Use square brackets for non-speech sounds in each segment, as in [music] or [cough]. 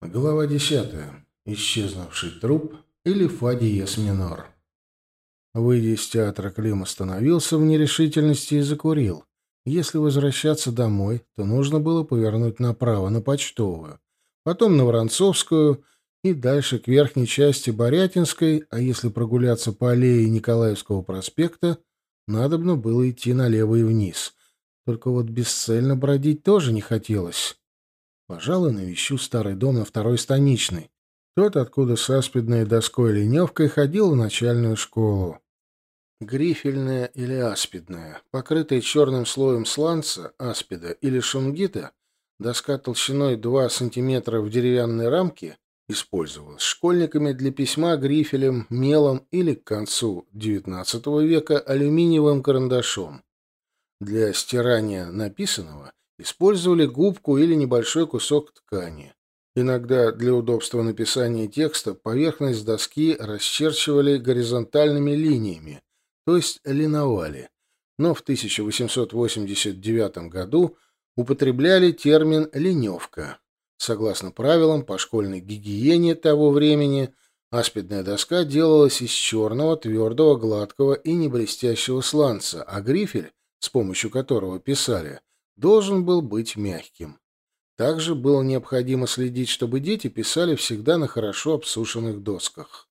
Глава десятая. Исчезнувший труп или фа диез минор. Выйдя из театра, Клим остановился в нерешительности и закурил. Если возвращаться домой, то нужно было повернуть направо, на Почтовую, потом на Воронцовскую и дальше к верхней части Борятинской, а если прогуляться по аллее Николаевского проспекта, надобно было идти налево и вниз. Только вот бесцельно бродить тоже не хотелось. Пожалуй, навещу старый дом на второй станичной. Тот, откуда с аспидной доской леневкой ходил в начальную школу. Грифельная или аспидная, покрытая черным слоем сланца, аспида или шунгита, доска толщиной 2 см в деревянной рамке использовалась школьниками для письма грифелем, мелом или к концу XIX века алюминиевым карандашом. Для стирания написанного Использовали губку или небольшой кусок ткани. Иногда для удобства написания текста поверхность доски расчерчивали горизонтальными линиями, то есть линовали. Но в 1889 году употребляли термин «леневка». Согласно правилам по школьной гигиене того времени, аспидная доска делалась из черного, твердого, гладкого и неблестящего сланца, а грифель, с помощью которого писали, должен был быть мягким. Также было необходимо следить, чтобы дети писали всегда на хорошо обсушенных досках.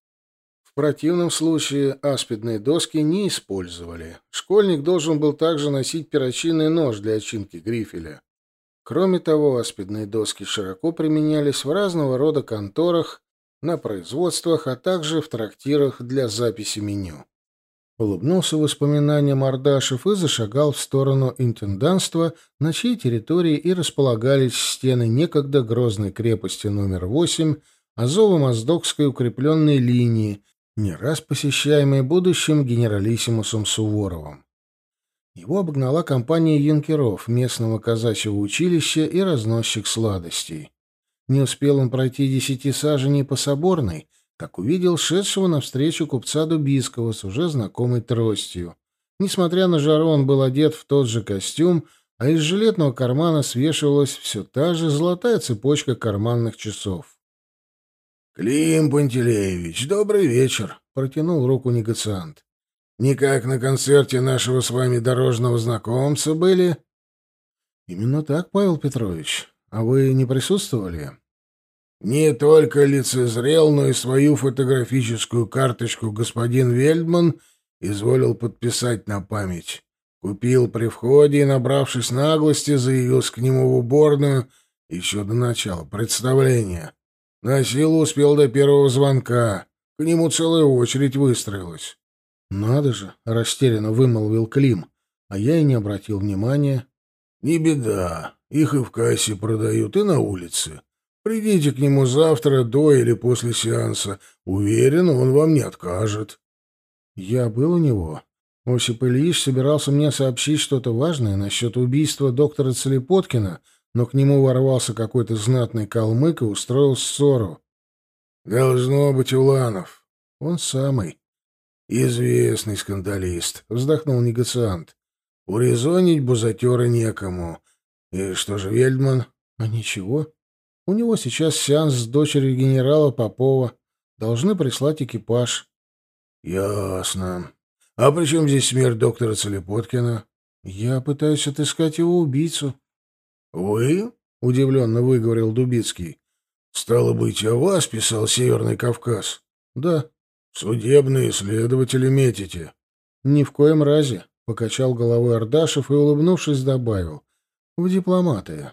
В противном случае аспидные доски не использовали. Школьник должен был также носить перочинный нож для очинки грифеля. Кроме того, аспидные доски широко применялись в разного рода конторах, на производствах, а также в трактирах для записи меню. Улыбнулся воспоминаниям Ардашев и зашагал в сторону интенданства, на чьей территории и располагались стены некогда грозной крепости номер 8 Азово-Моздокской укрепленной линии, не раз посещаемой будущим генералиссимусом Суворовым. Его обогнала компания юнкеров местного казачьего училища и разносчик сладостей. Не успел он пройти десяти саженей по Соборной, как увидел шедшего навстречу купца Дубийского с уже знакомой тростью. Несмотря на жару, он был одет в тот же костюм, а из жилетного кармана свешивалась все та же золотая цепочка карманных часов. «Клим Пантелеевич, добрый вечер!» — протянул руку негациант. «Никак на концерте нашего с вами дорожного знакомца были?» «Именно так, Павел Петрович. А вы не присутствовали?» Не только лицезрел, но и свою фотографическую карточку господин Вельдман изволил подписать на память. Купил при входе и, набравшись наглости, заявился к нему в уборную еще до начала представления. На силу успел до первого звонка. К нему целая очередь выстроилась. «Надо же!» — растерянно вымолвил Клим, а я и не обратил внимания. «Не беда. Их и в кассе продают, и на улице. Придите к нему завтра до или после сеанса. Уверен, он вам не откажет. Я был у него. Осип Ильич собирался мне сообщить что-то важное насчет убийства доктора Целепоткина, но к нему ворвался какой-то знатный калмык и устроил ссору. Должно быть Уланов. Он самый. Известный скандалист, вздохнул негациант. Урезонить бузатера некому. И что же Вельдман? А ничего. У него сейчас сеанс с дочерью генерала Попова. Должны прислать экипаж. — Ясно. А при чем здесь смерть доктора Целепоткина? — Я пытаюсь отыскать его убийцу. — Вы? — удивленно выговорил Дубицкий. — Стало быть, о вас писал Северный Кавказ? — Да. — Судебные следователи метите? — Ни в коем разе, — покачал головой Ардашев и, улыбнувшись, добавил. — В дипломаты.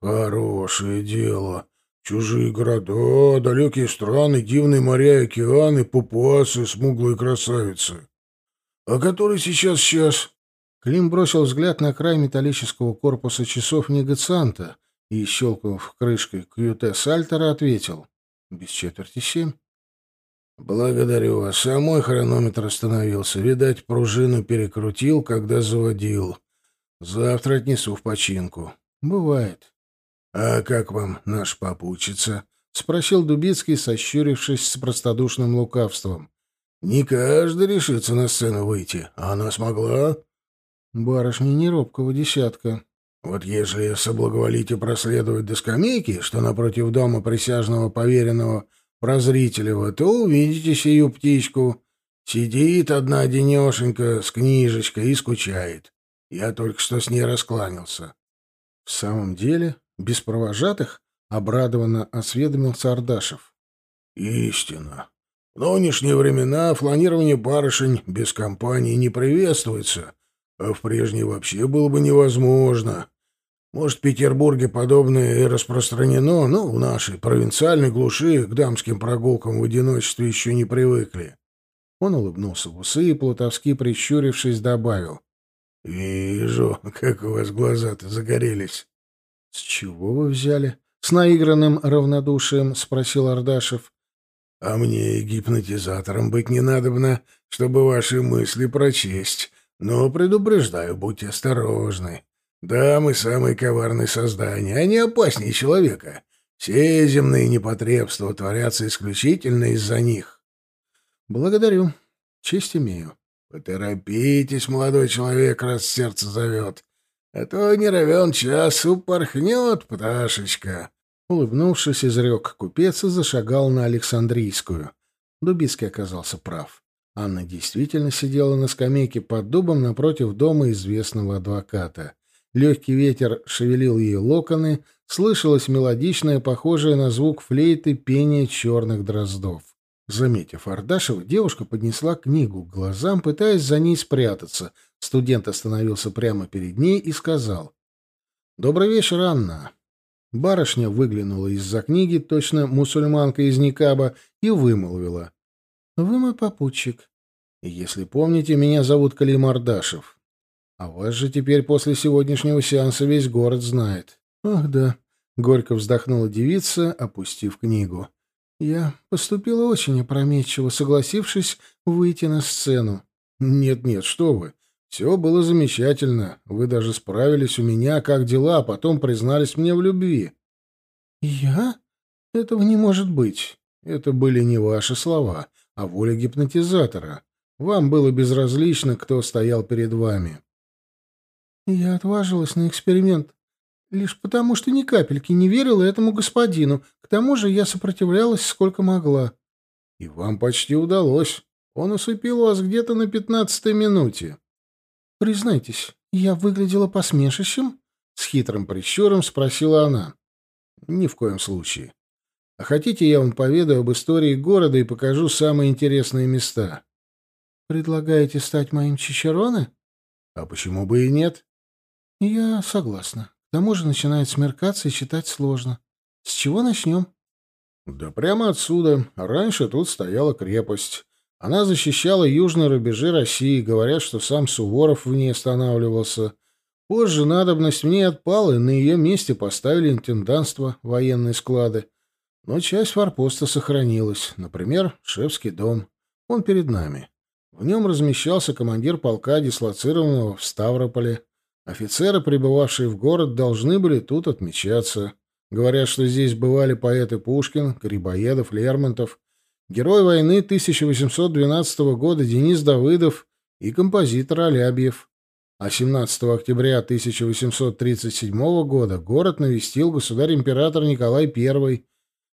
Хорошее дело. Чужие города, далекие страны, дивные моря и океаны, папуасы, смуглые красавицы. А который сейчас час? Клим бросил взгляд на край металлического корпуса часов негацианта и, щелкнув крышкой QT-сальтера, ответил. Без четверти семь. «Благодарю вас. А мой хронометр остановился. Видать, пружину перекрутил, когда заводил. Завтра отнесу в починку». «Бывает». «А как вам наш попутчица?» — спросил Дубицкий, сощурившись с простодушным лукавством. «Не каждый решится на сцену выйти, а она смогла?» «Барышня не робкого десятка». Вот если соблаговолите проследовать до скамейки, что напротив дома присяжного поверенного Прозрителева, то увидите сию птичку. Сидит одна денешенька с книжечкой и скучает. Я только что с ней раскланялся. — В самом деле, без провожатых? — обрадованно осведомился Ардашев. — Истина. В нынешние времена фланирование барышень без компании не приветствуется, а в прежние вообще было бы невозможно. Может, в Петербурге подобное и распространено, но в нашей провинциальной глуши к дамским прогулкам в одиночестве еще не привыкли. Он улыбнулся в усы и, плутовски прищурившись, добавил. — Вижу, [laughs] как у вас глаза-то загорелись. — С чего вы взяли? — с наигранным равнодушием спросил Ардашев. — А мне гипнотизатором быть не надобно, чтобы ваши мысли прочесть. Но предупреждаю, будьте осторожны. Да, мы самые коварные создания, они опаснее человека. Все земные непотребства творятся исключительно из-за них. — Благодарю. Честь имею. — Поторопитесь, молодой человек, раз сердце зовет. А то не равен час упорхнет пташечка. Улыбнувшись, изрек купец и зашагал на Александрийскую. Дубицкий оказался прав. Анна действительно сидела на скамейке под дубом напротив дома известного адвоката. Легкий ветер шевелил ее локоны, слышалось мелодичное, похожее на звук флейты, пение черных дроздов. Заметив Ардашева, девушка поднесла книгу к глазам, пытаясь за ней спрятаться. Студент остановился прямо перед ней и сказал. «Добрый вечер, Анна». Барышня выглянула из-за книги, точно мусульманка из Никаба, и вымолвила. «Вы мой попутчик. Если помните, меня зовут Калим Ардашев. А вас же теперь после сегодняшнего сеанса весь город знает. Ах, да. Горько вздохнула девица, опустив книгу. Я поступила очень опрометчиво, согласившись выйти на сцену. Нет-нет, что вы. Все было замечательно. Вы даже справились у меня, как дела, а потом признались мне в любви. Я? Этого не может быть. Это были не ваши слова, а воля гипнотизатора. Вам было безразлично, кто стоял перед вами. Я отважилась на эксперимент лишь потому, что ни капельки не верила этому господину. К тому же я сопротивлялась сколько могла. И вам почти удалось. Он усыпил вас где-то на пятнадцатой минуте. Признайтесь, я выглядела посмешищем? С хитрым прищуром спросила она. Ни в коем случае. А хотите, я вам поведаю об истории города и покажу самые интересные места? Предлагаете стать моим чичароне? А почему бы и нет? «Я согласна. К тому же начинает смеркаться и читать сложно. С чего начнем?» «Да прямо отсюда. Раньше тут стояла крепость. Она защищала южные рубежи России, говорят, что сам Суворов в ней останавливался. Позже надобность в ней отпала, и на ее месте поставили интенданство, военные склады. Но часть форпоста сохранилась. Например, Шевский дом. Он перед нами. В нем размещался командир полка, дислоцированного в Ставрополе. Офицеры, прибывавшие в город, должны были тут отмечаться. Говорят, что здесь бывали поэты Пушкин, Грибоедов, Лермонтов, герой войны 1812 года Денис Давыдов и композитор Алябьев. А 17 октября 1837 года город навестил государь-император Николай I.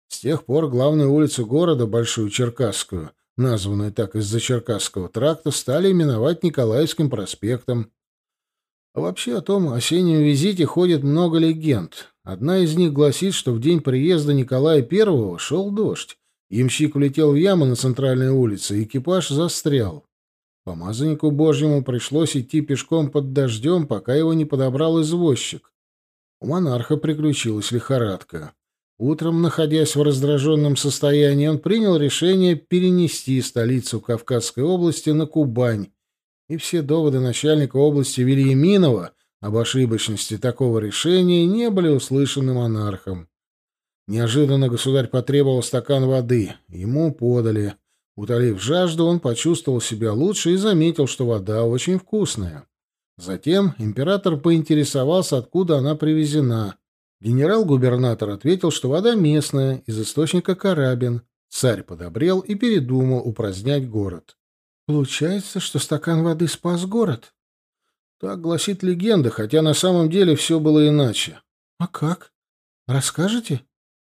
С тех пор главную улицу города, Большую Черкасскую, названную так из-за Черкасского тракта, стали именовать Николаевским проспектом. А вообще о том осеннем визите ходит много легенд. Одна из них гласит, что в день приезда Николая I шел дождь. Ямщик влетел в яму на центральной улице, экипаж застрял. Помазаннику Божьему пришлось идти пешком под дождем, пока его не подобрал извозчик. У монарха приключилась лихорадка. Утром, находясь в раздраженном состоянии, он принял решение перенести столицу Кавказской области на Кубань и все доводы начальника области Вильяминова об ошибочности такого решения не были услышаны монархом. Неожиданно государь потребовал стакан воды. Ему подали. Утолив жажду, он почувствовал себя лучше и заметил, что вода очень вкусная. Затем император поинтересовался, откуда она привезена. Генерал-губернатор ответил, что вода местная, из источника Карабин. Царь подобрел и передумал упразднять город. Получается, что стакан воды спас город? Так гласит легенда, хотя на самом деле все было иначе. А как? Расскажете?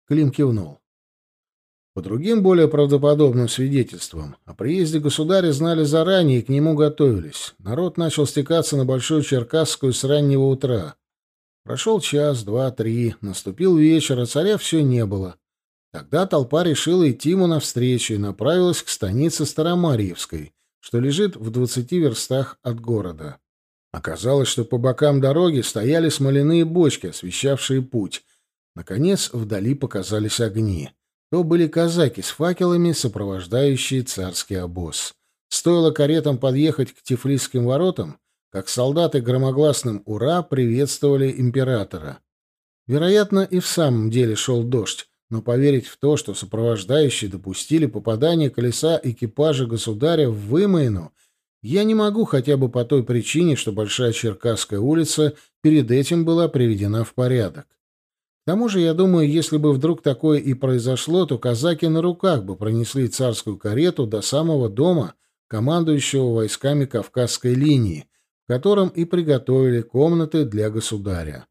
Клим кивнул. По другим, более правдоподобным свидетельствам, о приезде государя знали заранее и к нему готовились. Народ начал стекаться на Большую Черкасскую с раннего утра. Прошел час, два, три, наступил вечер, а царя все не было. Тогда толпа решила идти ему навстречу и направилась к станице Старомарьевской, что лежит в двадцати верстах от города. Оказалось, что по бокам дороги стояли смоляные бочки, освещавшие путь. Наконец, вдали показались огни то были казаки с факелами, сопровождающие царский обоз. Стоило каретам подъехать к Тифлисским воротам, как солдаты громогласным «Ура!» приветствовали императора. Вероятно, и в самом деле шел дождь, но поверить в то, что сопровождающие допустили попадание колеса экипажа государя в вымоину, я не могу хотя бы по той причине, что Большая Черкасская улица перед этим была приведена в порядок. К тому же, я думаю, если бы вдруг такое и произошло, то казаки на руках бы пронесли царскую карету до самого дома командующего войсками Кавказской линии, в котором и приготовили комнаты для государя.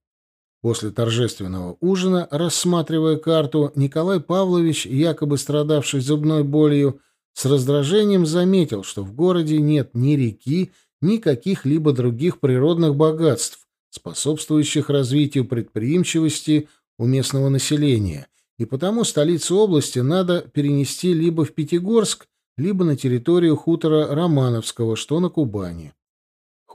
После торжественного ужина, рассматривая карту, Николай Павлович, якобы страдавший зубной болью, с раздражением заметил, что в городе нет ни реки, ни каких-либо других природных богатств, способствующих развитию предприимчивости у местного населения, и потому столицу области надо перенести либо в Пятигорск, либо на территорию хутора Романовского, что на Кубани.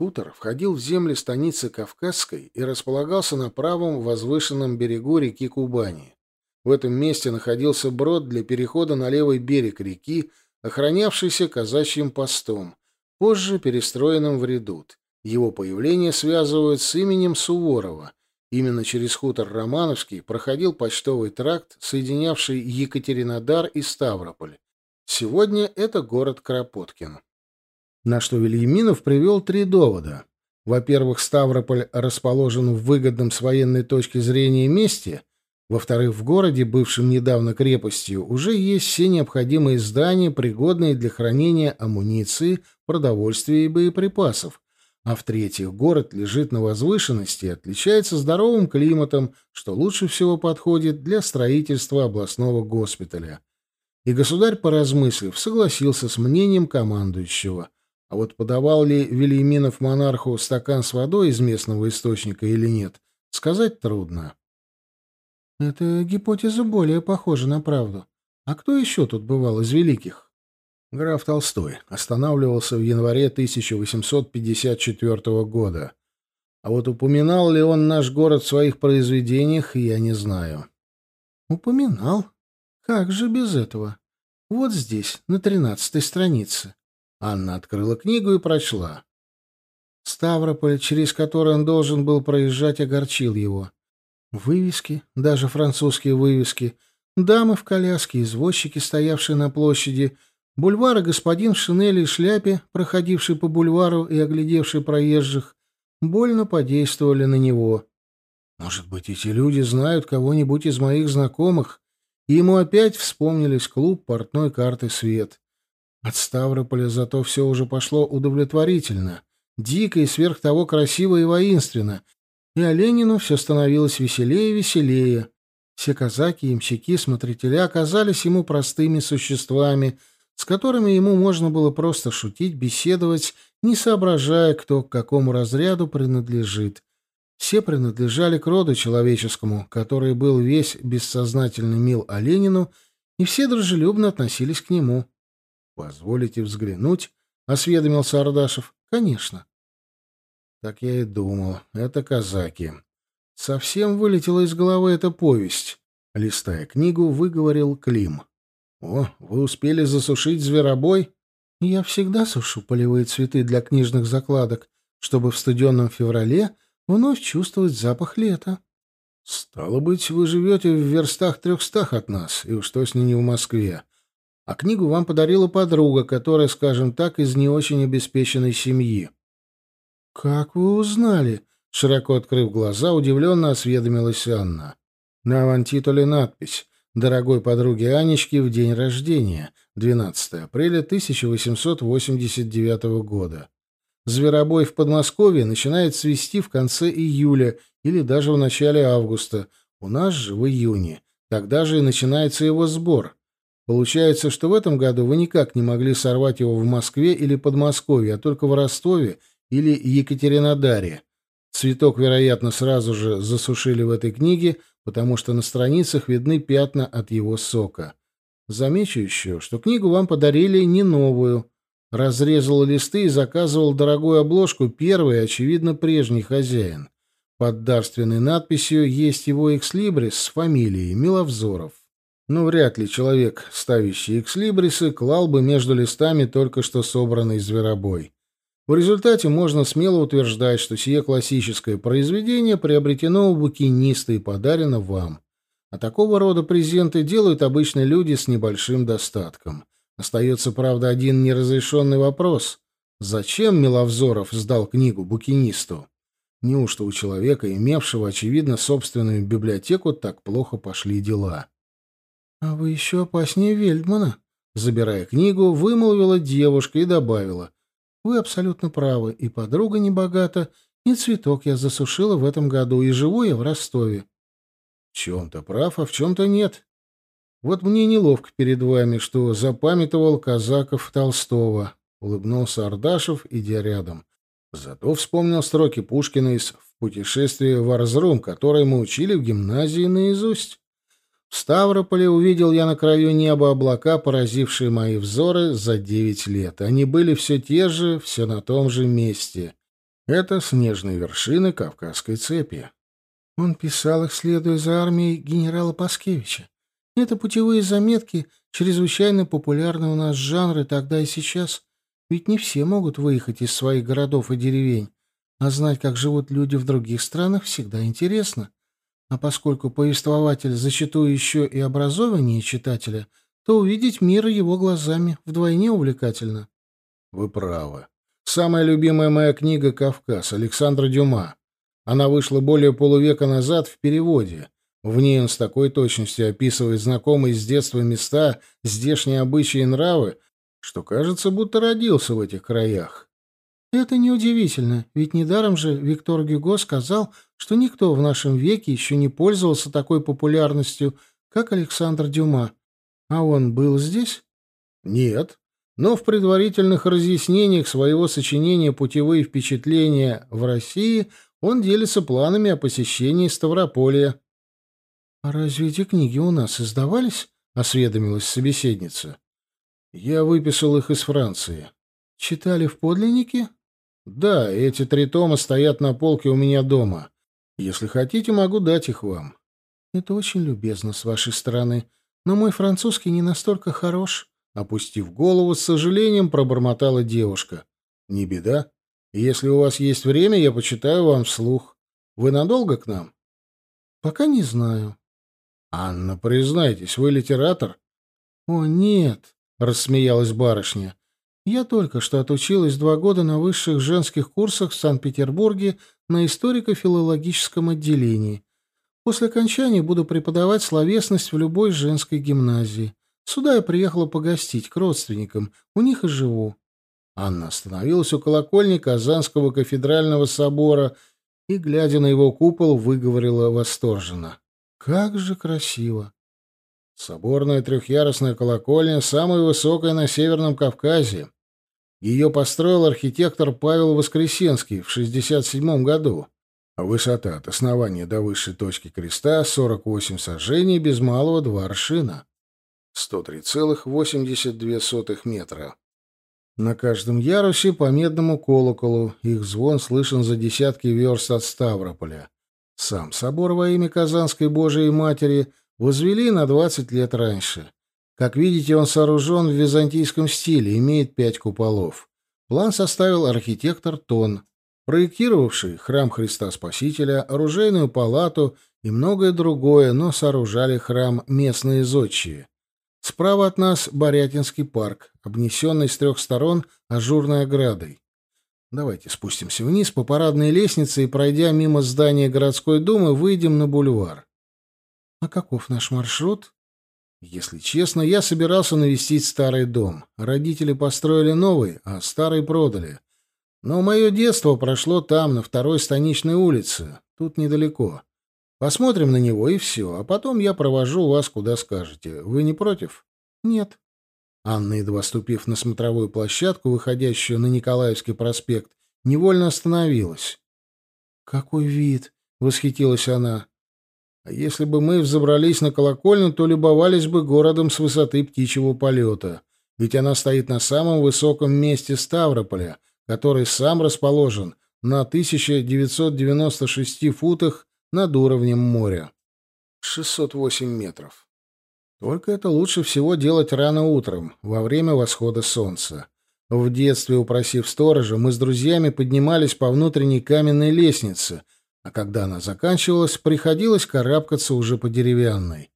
Хутор входил в земли станицы Кавказской и располагался на правом возвышенном берегу реки Кубани. В этом месте находился брод для перехода на левый берег реки, охранявшийся казачьим постом, позже перестроенным в редут. Его появление связывают с именем Суворова, Именно через хутор Романовский проходил почтовый тракт, соединявший Екатеринодар и Ставрополь. Сегодня это город Кропоткин. На что Вильяминов привел три довода. Во-первых, Ставрополь расположен в выгодном с военной точки зрения месте. Во-вторых, в городе, бывшем недавно крепостью, уже есть все необходимые здания, пригодные для хранения амуниции, продовольствия и боеприпасов, а в-третьих, город лежит на возвышенности и отличается здоровым климатом, что лучше всего подходит для строительства областного госпиталя. И государь, поразмыслив, согласился с мнением командующего. А вот подавал ли Вильяминов монарху стакан с водой из местного источника или нет, сказать трудно. Эта гипотеза более похожа на правду. А кто еще тут бывал из великих? Граф Толстой останавливался в январе 1854 года. А вот упоминал ли он наш город в своих произведениях, я не знаю. Упоминал? Как же без этого? Вот здесь, на тринадцатой странице. Анна открыла книгу и прочла. Ставрополь, через который он должен был проезжать, огорчил его. Вывески, даже французские вывески, дамы в коляске, извозчики, стоявшие на площади — Бульвара господин в шинели и шляпе, проходивший по бульвару и оглядевший проезжих, больно подействовали на него. Может быть, эти люди знают кого-нибудь из моих знакомых, и ему опять вспомнились клуб портной карты «Свет». От Ставрополя зато все уже пошло удовлетворительно, дико и сверх того красиво и воинственно, и Оленину все становилось веселее и веселее. Все казаки, имщики, смотрители оказались ему простыми существами — с которыми ему можно было просто шутить, беседовать, не соображая, кто к какому разряду принадлежит. Все принадлежали к роду человеческому, который был весь бессознательно мил Оленину, и все дружелюбно относились к нему. «Позволите взглянуть?» — осведомился Ардашев. «Конечно». Так я и думал. Это казаки. Совсем вылетела из головы эта повесть. Листая книгу, выговорил Клим. «О, вы успели засушить зверобой?» «Я всегда сушу полевые цветы для книжных закладок, чтобы в студенном феврале вновь чувствовать запах лета». «Стало быть, вы живете в верстах трехстах от нас, и уж точно не в Москве. А книгу вам подарила подруга, которая, скажем так, из не очень обеспеченной семьи». «Как вы узнали?» — широко открыв глаза, удивленно осведомилась Анна. На авантитуле надпись дорогой подруге Анечке в день рождения, 12 апреля 1889 года. Зверобой в Подмосковье начинает свисти в конце июля или даже в начале августа. У нас же в июне. Тогда же и начинается его сбор. Получается, что в этом году вы никак не могли сорвать его в Москве или Подмосковье, а только в Ростове или Екатеринодаре. Цветок, вероятно, сразу же засушили в этой книге, потому что на страницах видны пятна от его сока. Замечу еще, что книгу вам подарили не новую. Разрезал листы и заказывал дорогую обложку первый, очевидно, прежний хозяин. Под дарственной надписью есть его экслибрис с фамилией Миловзоров. Но вряд ли человек, ставящий экслибрисы, клал бы между листами только что собранный зверобой. В результате можно смело утверждать, что сие классическое произведение приобретено у букиниста и подарено вам. А такого рода презенты делают обычно люди с небольшим достатком. Остается, правда, один неразрешенный вопрос. Зачем Миловзоров сдал книгу букинисту? Неужто у человека, имевшего, очевидно, собственную библиотеку, так плохо пошли дела? — А вы еще опаснее Вельдмана, — забирая книгу, вымолвила девушка и добавила. — Вы абсолютно правы, и подруга не богата, и цветок я засушила в этом году, и живу я в Ростове. В чем-то прав, а в чем-то нет. Вот мне неловко перед вами, что запамятовал казаков Толстого, — улыбнулся Ардашев, идя рядом. Зато вспомнил строки Пушкина из «В путешествии в Арзрум», которые мы учили в гимназии наизусть. В Ставрополе увидел я на краю неба облака, поразившие мои взоры за девять лет. Они были все те же, все на том же месте. Это снежные вершины Кавказской цепи. Он писал их, следуя за армией генерала Паскевича. Это путевые заметки, чрезвычайно популярны у нас жанры тогда и сейчас. Ведь не все могут выехать из своих городов и деревень, а знать, как живут люди в других странах, всегда интересно. А поскольку повествователь зачастую еще и образованнее читателя, то увидеть мир его глазами вдвойне увлекательно. Вы правы. Самая любимая моя книга «Кавказ» Александра Дюма. Она вышла более полувека назад в переводе. В ней он с такой точностью описывает знакомые с детства места, здешние обычаи и нравы, что кажется, будто родился в этих краях. Это неудивительно, ведь недаром же Виктор Гюго сказал, что никто в нашем веке еще не пользовался такой популярностью, как Александр Дюма. А он был здесь? Нет. Но в предварительных разъяснениях своего сочинения «Путевые впечатления в России» Он делится планами о посещении Ставрополя. — А разве эти книги у нас издавались? — осведомилась собеседница. — Я выписал их из Франции. — Читали в подлиннике? — Да, эти три тома стоят на полке у меня дома. Если хотите, могу дать их вам. — Это очень любезно с вашей стороны, но мой французский не настолько хорош. Опустив голову, с сожалением пробормотала девушка. — Не беда. Если у вас есть время, я почитаю вам вслух. Вы надолго к нам? Пока не знаю. Анна, признайтесь, вы литератор? О, нет, рассмеялась барышня. Я только что отучилась два года на высших женских курсах в Санкт-Петербурге на историко-филологическом отделении. После окончания буду преподавать словесность в любой женской гимназии. Сюда я приехала погостить к родственникам, у них и живу. Анна остановилась у колокольни Казанского кафедрального собора и, глядя на его купол, выговорила восторженно. «Как же красиво!» Соборная трехъярусная колокольня — самая высокая на Северном Кавказе. Ее построил архитектор Павел Воскресенский в 67 году. Высота от основания до высшей точки креста — 48 сажений без малого два аршина. 103,82 метра. На каждом ярусе по медному колоколу, их звон слышен за десятки верст от Ставрополя. Сам собор во имя Казанской Божией Матери возвели на 20 лет раньше. Как видите, он сооружен в византийском стиле, имеет пять куполов. План составил архитектор Тон, проектировавший храм Христа Спасителя, оружейную палату и многое другое, но сооружали храм местные зодчие. Справа от нас Борятинский парк, обнесенный с трех сторон ажурной оградой. Давайте спустимся вниз по парадной лестнице и, пройдя мимо здания городской думы, выйдем на бульвар. А каков наш маршрут? Если честно, я собирался навестить старый дом. Родители построили новый, а старый продали. Но мое детство прошло там, на второй станичной улице. Тут недалеко. Посмотрим на него, и все. А потом я провожу вас, куда скажете. Вы не против? Нет. Анна, едва ступив на смотровую площадку, выходящую на Николаевский проспект, невольно остановилась. «Какой вид!» — восхитилась она. «А если бы мы взобрались на колокольню, то любовались бы городом с высоты птичьего полета. Ведь она стоит на самом высоком месте Ставрополя, который сам расположен на 1996 футах над уровнем моря. 608 метров. Только это лучше всего делать рано утром, во время восхода солнца. В детстве, упросив сторожа, мы с друзьями поднимались по внутренней каменной лестнице, а когда она заканчивалась, приходилось карабкаться уже по деревянной.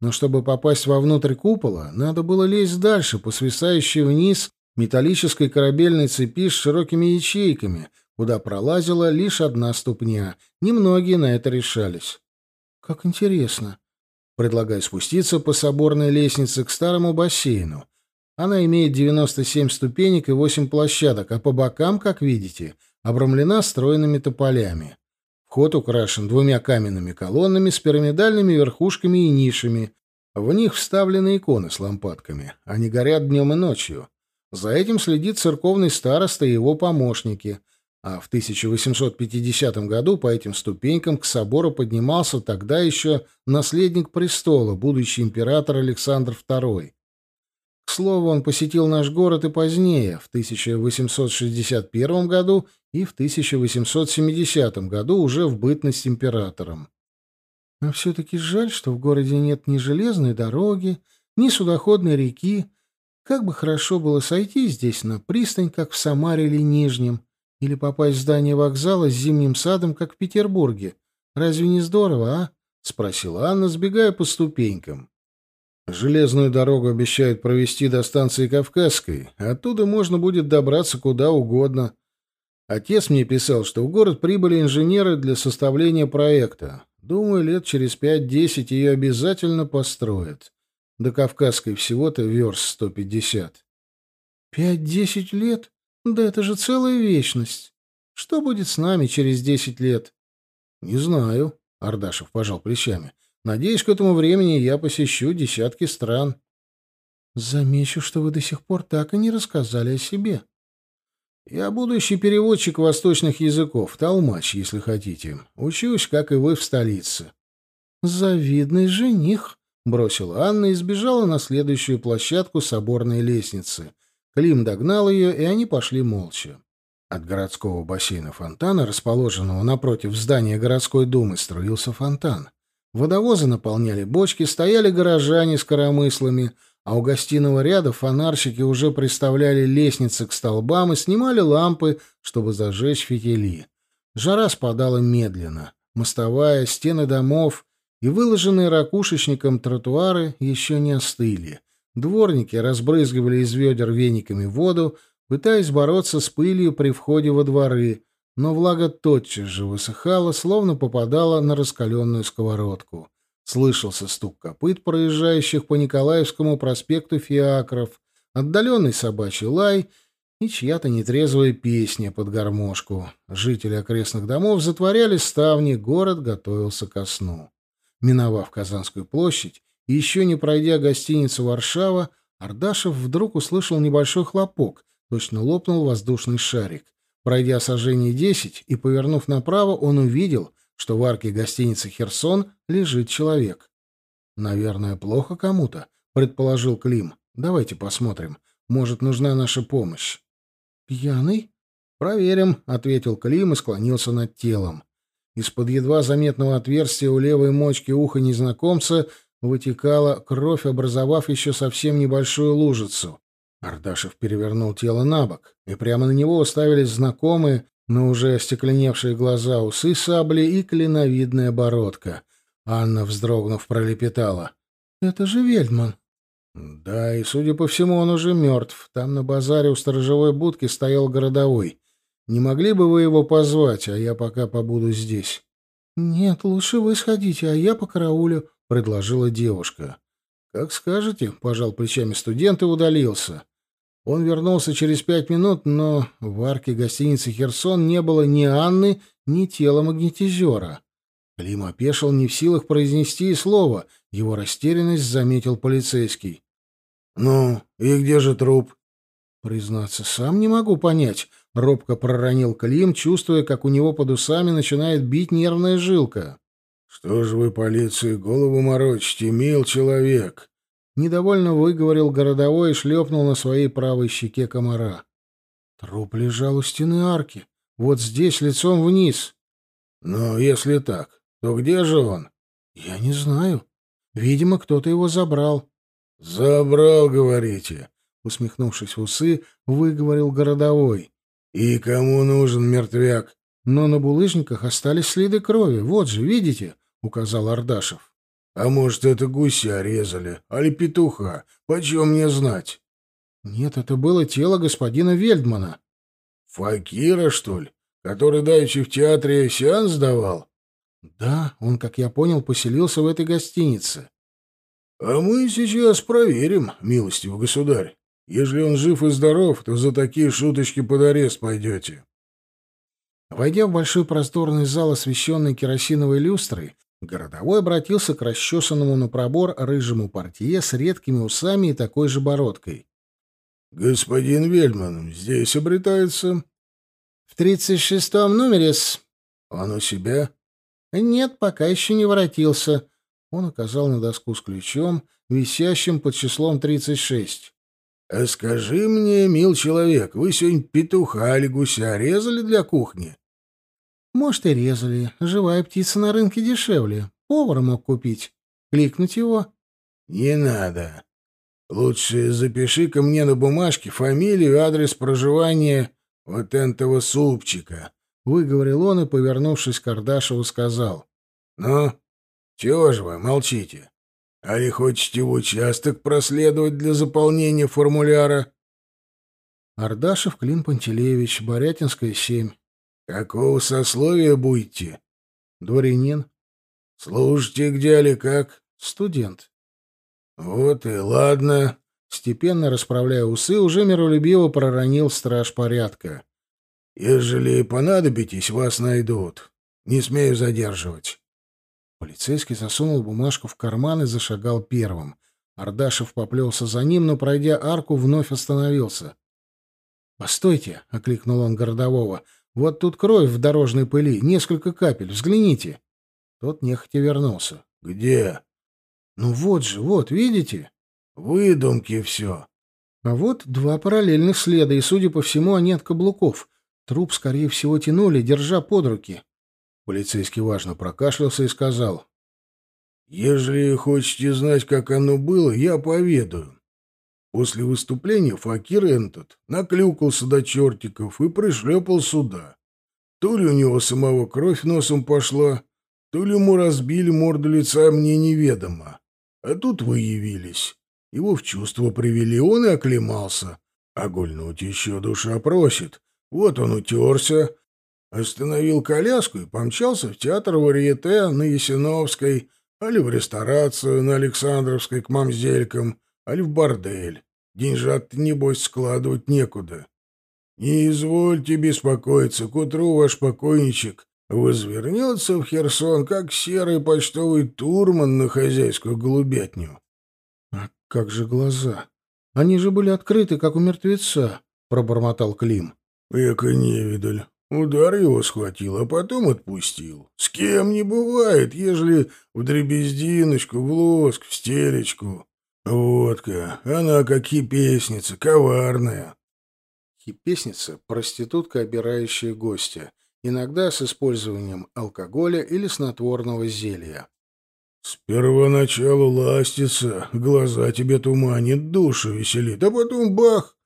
Но чтобы попасть вовнутрь купола, надо было лезть дальше, по свисающей вниз металлической корабельной цепи с широкими ячейками, куда пролазила лишь одна ступня. Немногие на это решались. «Как интересно!» Предлагаю спуститься по соборной лестнице к старому бассейну. Она имеет 97 ступенек и 8 площадок, а по бокам, как видите, обрамлена стройными тополями. Вход украшен двумя каменными колоннами с пирамидальными верхушками и нишами. В них вставлены иконы с лампадками. Они горят днем и ночью. За этим следит церковный староста и его помощники — а в 1850 году по этим ступенькам к собору поднимался тогда еще наследник престола, будущий император Александр II. К слову, он посетил наш город и позднее, в 1861 году и в 1870 году уже в бытность императором. Но все-таки жаль, что в городе нет ни железной дороги, ни судоходной реки. Как бы хорошо было сойти здесь на пристань, как в Самаре или Нижнем, или попасть в здание вокзала с зимним садом, как в Петербурге. Разве не здорово, а? — спросила Анна, сбегая по ступенькам. Железную дорогу обещают провести до станции Кавказской. Оттуда можно будет добраться куда угодно. Отец мне писал, что в город прибыли инженеры для составления проекта. Думаю, лет через пять-десять ее обязательно построят. До Кавказской всего-то верст сто пятьдесят. «Пять-десять лет?» Да это же целая вечность. Что будет с нами через десять лет? Не знаю, Ардашев пожал плечами. Надеюсь, к этому времени я посещу десятки стран. Замечу, что вы до сих пор так и не рассказали о себе. Я будущий переводчик восточных языков, толмач, если хотите. Учусь, как и вы, в столице. Завидный жених, бросила Анна и сбежала на следующую площадку соборной лестницы — Клим догнал ее, и они пошли молча. От городского бассейна фонтана, расположенного напротив здания городской думы, струился фонтан. Водовозы наполняли бочки, стояли горожане с коромыслами, а у гостиного ряда фонарщики уже приставляли лестницы к столбам и снимали лампы, чтобы зажечь фитили. Жара спадала медленно. Мостовая, стены домов и выложенные ракушечником тротуары еще не остыли. Дворники разбрызгивали из ведер вениками воду, пытаясь бороться с пылью при входе во дворы, но влага тотчас же высыхала, словно попадала на раскаленную сковородку. Слышался стук копыт, проезжающих по Николаевскому проспекту фиакров, отдаленный собачий лай и чья-то нетрезвая песня под гармошку. Жители окрестных домов затворяли ставни, город готовился ко сну. Миновав Казанскую площадь, и еще не пройдя гостиницу «Варшава», Ардашев вдруг услышал небольшой хлопок, точно лопнул воздушный шарик. Пройдя сожжение десять и повернув направо, он увидел, что в арке гостиницы «Херсон» лежит человек. «Наверное, плохо кому-то», — предположил Клим. «Давайте посмотрим. Может, нужна наша помощь». «Пьяный?» «Проверим», — ответил Клим и склонился над телом. Из-под едва заметного отверстия у левой мочки уха незнакомца вытекала кровь, образовав еще совсем небольшую лужицу. Ардашев перевернул тело на бок, и прямо на него уставились знакомые, но уже остекленевшие глаза, усы сабли и клиновидная бородка. Анна, вздрогнув, пролепетала. «Это же Вельдман». «Да, и, судя по всему, он уже мертв. Там на базаре у сторожевой будки стоял городовой. Не могли бы вы его позвать, а я пока побуду здесь?» «Нет, лучше вы сходите, а я по караулю», — предложила девушка. «Как скажете», — пожал плечами студент и удалился. Он вернулся через пять минут, но в арке гостиницы «Херсон» не было ни Анны, ни тела магнетизера. Клим опешил не в силах произнести и слова. Его растерянность заметил полицейский. «Ну, и где же труп?» «Признаться, сам не могу понять», — робко проронил Клим, чувствуя, как у него под усами начинает бить нервная жилка. «Что же вы полиции голову морочите, мил человек?» Недовольно выговорил городовой и шлепнул на своей правой щеке комара. Труп лежал у стены арки, вот здесь, лицом вниз. «Но если так, то где же он?» «Я не знаю. Видимо, кто-то его забрал». «Забрал, говорите?» Усмехнувшись в усы, выговорил городовой. «И кому нужен мертвяк?» «Но на булыжниках остались следы крови. Вот же, видите?» — указал Ардашев. А может, это гуся резали, али петуха? Почем мне знать? Нет, это было тело господина Вельдмана. Факира, что ли? Который давеча в театре сеанс давал? Да, он, как я понял, поселился в этой гостинице. А мы сейчас проверим, милостивый государь. Если он жив и здоров, то за такие шуточки под арест пойдете. Войдя в большой просторный зал, освещенный керосиновой люстрой, Городовой обратился к расчесанному на пробор рыжему портье с редкими усами и такой же бородкой. — Господин Вельман здесь обретается? — В тридцать шестом номере с... — Он у себя? — Нет, пока еще не воротился. Он указал на доску с ключом, висящим под числом тридцать шесть. — А скажи мне, мил человек, вы сегодня петуха или гуся резали для кухни? — может, и резали. Живая птица на рынке дешевле. Повар мог купить. Кликнуть его? Не надо. Лучше запиши ко мне на бумажке фамилию, адрес проживания вот этого супчика. Выговорил он и, повернувшись к Ардашеву, сказал. Ну, чего же вы молчите? Али хотите в участок проследовать для заполнения формуляра? Ардашев Клим Пантелеевич, Борятинская, 7. Какого сословия будете? Дворянин. Служите где или как? Студент. Вот и ладно. Степенно расправляя усы, уже миролюбиво проронил страж порядка. Ежели понадобитесь, вас найдут. Не смею задерживать. Полицейский засунул бумажку в карман и зашагал первым. Ардашев поплелся за ним, но, пройдя арку, вновь остановился. «Постойте!» — окликнул он городового. Вот тут кровь в дорожной пыли, несколько капель, взгляните. Тот нехотя вернулся. Где? Ну вот же, вот, видите? Выдумки все. А вот два параллельных следа, и, судя по всему, они от каблуков. Труп, скорее всего, тянули, держа под руки. Полицейский важно прокашлялся и сказал. «Ежели хотите знать, как оно было, я поведаю. После выступления Факир этот наклюкался до чертиков и пришлепал сюда. То ли у него самого кровь носом пошла, то ли ему разбили морду лица, мне неведомо. А тут вы явились. Его в чувство привели, он и оклемался. А гульнуть еще душа просит. Вот он утерся, остановил коляску и помчался в театр варьете на Ясиновской, али в ресторацию на Александровской к мамзелькам, али в бордель. деньжат небось, складывать некуда. Не извольте беспокоиться, к утру ваш покойничек возвернется в Херсон, как серый почтовый турман на хозяйскую голубятню. — А как же глаза? Они же были открыты, как у мертвеца, — пробормотал Клим. — Эка невидаль. Удар его схватил, а потом отпустил. С кем не бывает, ежели в дребездиночку, в лоск, в стелечку. Водка, она как хипесница, коварная. Хипесница — проститутка, обирающая гостя, иногда с использованием алкоголя или снотворного зелья. С первоначалу ластится, глаза тебе туманит, душу веселит, а потом бах!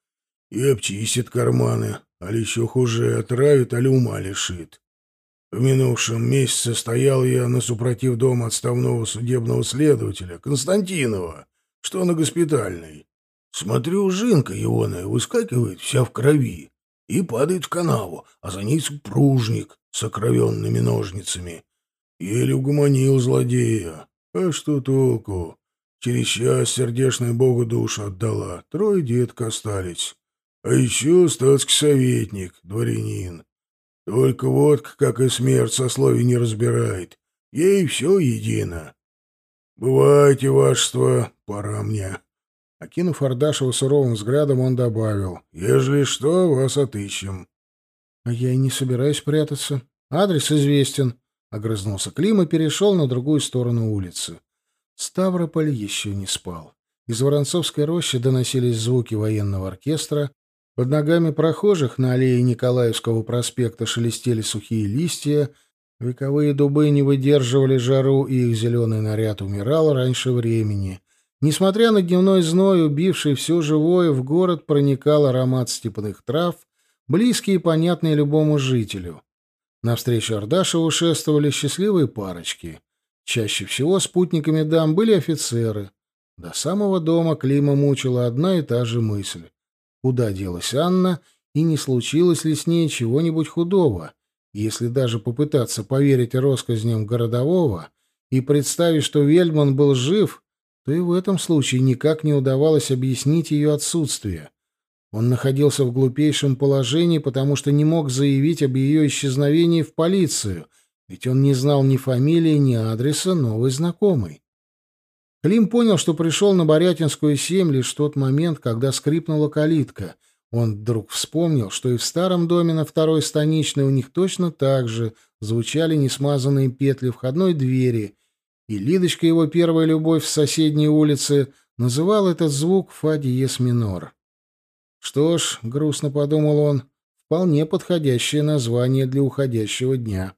И обчистит карманы, а еще хуже отравит, а ума лишит. В минувшем месяце стоял я на супротив дома отставного судебного следователя Константинова, что на госпитальной. Смотрю, жинка егоная выскакивает вся в крови и падает в канаву, а за ней супружник с окровенными ножницами. Еле угомонил злодея. А что толку? Через час сердечная Богу душу отдала. Трое детка остались. А еще статский советник, дворянин. Только вот, как и смерть, сословий не разбирает. Ей все едино. Бывайте, вашество, пора мне. Окинув Ардашева суровым взглядом, он добавил. «Ежели что, вас отыщем». «А я и не собираюсь прятаться. Адрес известен», — огрызнулся Клим и перешел на другую сторону улицы. Ставрополь еще не спал. Из Воронцовской рощи доносились звуки военного оркестра. Под ногами прохожих на аллее Николаевского проспекта шелестели сухие листья, вековые дубы не выдерживали жару, и их зеленый наряд умирал раньше времени. Несмотря на дневной зной, убивший все живое, в город проникал аромат степных трав, близкий и понятный любому жителю. Навстречу Ардашеву шествовали счастливые парочки. Чаще всего спутниками дам были офицеры. До самого дома Клима мучила одна и та же мысль. Куда делась Анна, и не случилось ли с ней чего-нибудь худого? Если даже попытаться поверить россказням городового и представить, что Вельман был жив, то и в этом случае никак не удавалось объяснить ее отсутствие. Он находился в глупейшем положении, потому что не мог заявить об ее исчезновении в полицию, ведь он не знал ни фамилии, ни адреса новой знакомой. Клим понял, что пришел на Борятинскую семь лишь в тот момент, когда скрипнула калитка. Он вдруг вспомнил, что и в старом доме на второй станичной у них точно так же звучали несмазанные петли входной двери, и Лидочка, его первая любовь в соседней улице, называл этот звук фа диез минор. Что ж, грустно подумал он, вполне подходящее название для уходящего дня.